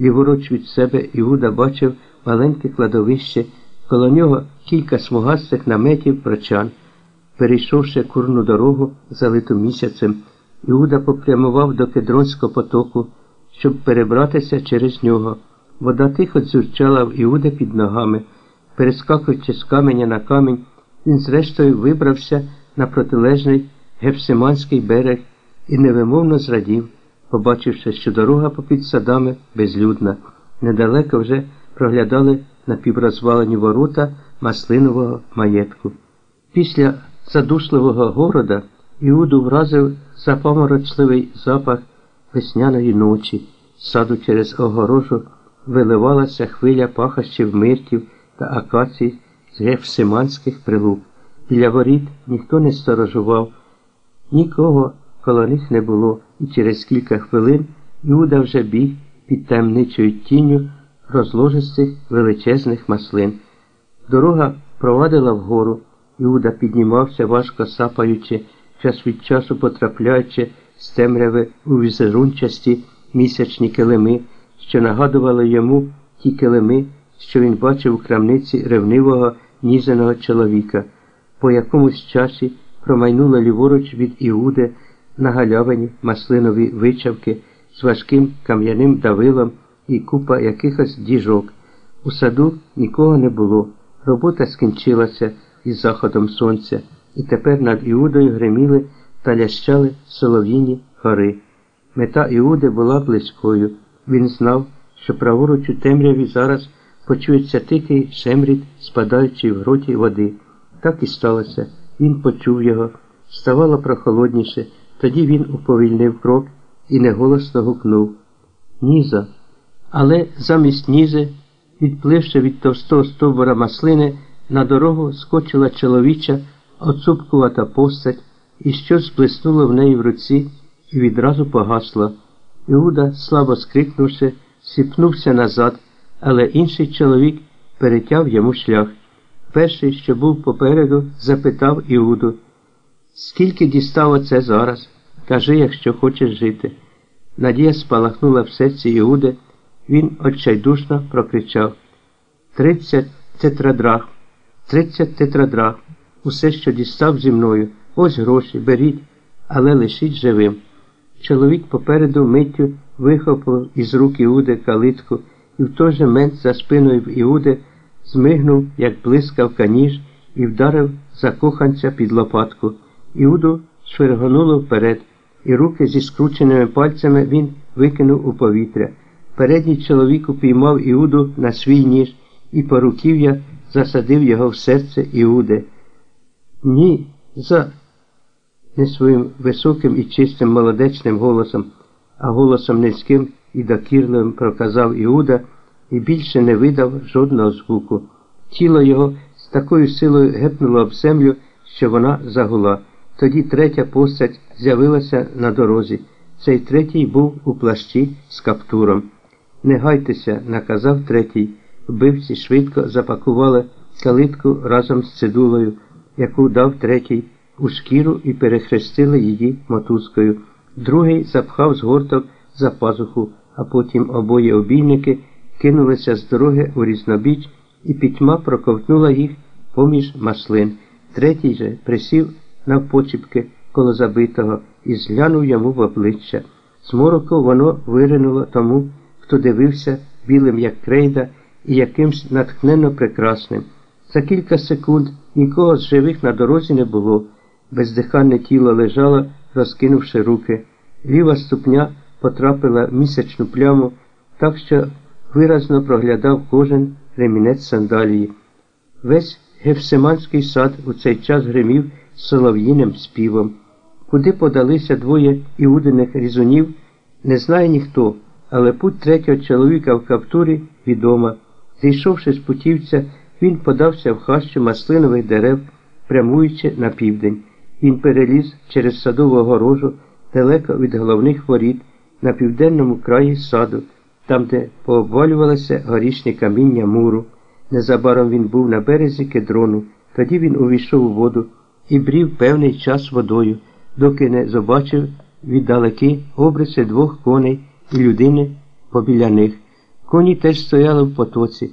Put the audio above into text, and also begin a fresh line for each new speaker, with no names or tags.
Ліворуч від себе Іуда бачив маленьке кладовище, коло нього кілька смугастих наметів прочан. Перейшовши курну дорогу, залиту місяцем, Іуда попрямував до Кедронського потоку, щоб перебратися через нього. Вода тихо дзюрчала в Іуде під ногами. Перескакуючи з каменя на камінь, він зрештою вибрався на протилежний Гефсиманський берег і невимовно зрадів, побачивши, що дорога попід садами безлюдна. Недалеко вже проглядали напіврозвалені ворота маслинового маєтку. Після задушливого города Іуду вразив запоморочливий запах весняної ночі, з саду через огорожу виливалася хвиля пахощів миртів та акацій з гефсиманських прилук. Біля воріт ніхто не сторожував, нікого коло них не було, і через кілька хвилин Іуда вже біг під темничою тінню розложистих величезних маслин. Дорога провадила вгору, Іуда піднімався, важко сапаючи, час від часу потрапляючи з темряви у візерунчасті місячні килими, що нагадували йому ті килими, що він бачив у крамниці ревнивого ніженого чоловіка. По якомусь часі промайнуло ліворуч від Іуди на галявині маслинові вичавки з важким кам'яним давилом і купа якихось діжок. У саду нікого не було. Робота скінчилася із заходом сонця, і тепер над Іудою гриміли та лящали солов'їні гори. Мета Іуди була близькою. Він знав, що праворуч у темряві зараз почується тихий шемріт, спадаючий в гроті води. Так і сталося. Він почув його. Ставало прохолодніше, тоді він уповільнив крок і неголосно гукнув Ніза. Але замість нізи, відпливши від товстого стовбура маслини, на дорогу скочила чоловіча оцупкувата постать, і щось зблиснуло в неї в руці і відразу погасло. Іуда, слабо скрикнувши, сіпнувся назад, але інший чоловік перетяв йому шлях. Перший, що був попереду, запитав Іуду, скільки дістав оце зараз? Кажи, якщо хочеш жити. Надія спалахнула в серці Іуди, він отчайдушно прокричав Тридцять тетрадрах, тридцять тетрадрах, усе, що дістав зі мною, ось гроші, беріть, але лишіть живим. Чоловік попереду миттю вихопив із рук Іуди калитку і в той же мент за спиною в Іуди змигнув, як блискавка ніж, і вдарив закоханця під лопатку. Іуду швиргонуло вперед, і руки зі скрученими пальцями він викинув у повітря. Передній чоловік упіймав Іуду на свій ніж і по руків'я засадив його в серце Іуди. Ні, за не своїм високим і чистим молодечним голосом, а голосом низьким і докірливим проказав Іуда і більше не видав жодного звуку. Тіло його з такою силою гепнуло об землю, що вона загула. Тоді третя постать з'явилася на дорозі. Цей третій був у плащі з каптуром. Не гайтеся, наказав третій. Вбивці швидко запакували калитку разом з цидулою, яку дав третій, у шкіру і перехрестили її мотузкою. Другий запхав з за пазуху, а потім обоє обійники кинулися з дороги у різнобіч, і пітьма проковтнула їх поміж маслин. Третій же присів навпочіпки коло забитого і зглянув йому в обличчя. Змороку воно виринуло тому, хто дивився білим, як крейда, і якимсь натхненно прекрасним. За кілька секунд нікого з живих на дорозі не було. Бездиханне тіло лежало, розкинувши руки. Ліва ступня потрапила в місячну пляму, так що виразно проглядав кожен ремінець сандалії. Весь гефсиманський сад у цей час гримів солов'їним співом. Куди подалися двоє іудиних різунів, не знає ніхто, але путь третього чоловіка в каптурі відома. Зійшовши з путівця, він подався в хащу маслинових дерев, прямуючи на південь. Він переліз через садову огорожу далеко від головних воріт на південному краї саду, там, де пообвалювалося горішнє каміння муру. Незабаром він був на березі кедрону, тоді він увійшов у воду і брів певний час водою, доки не побачив віддалеки обриси двох коней і людини побіля них. Коні теж стояли в потоці.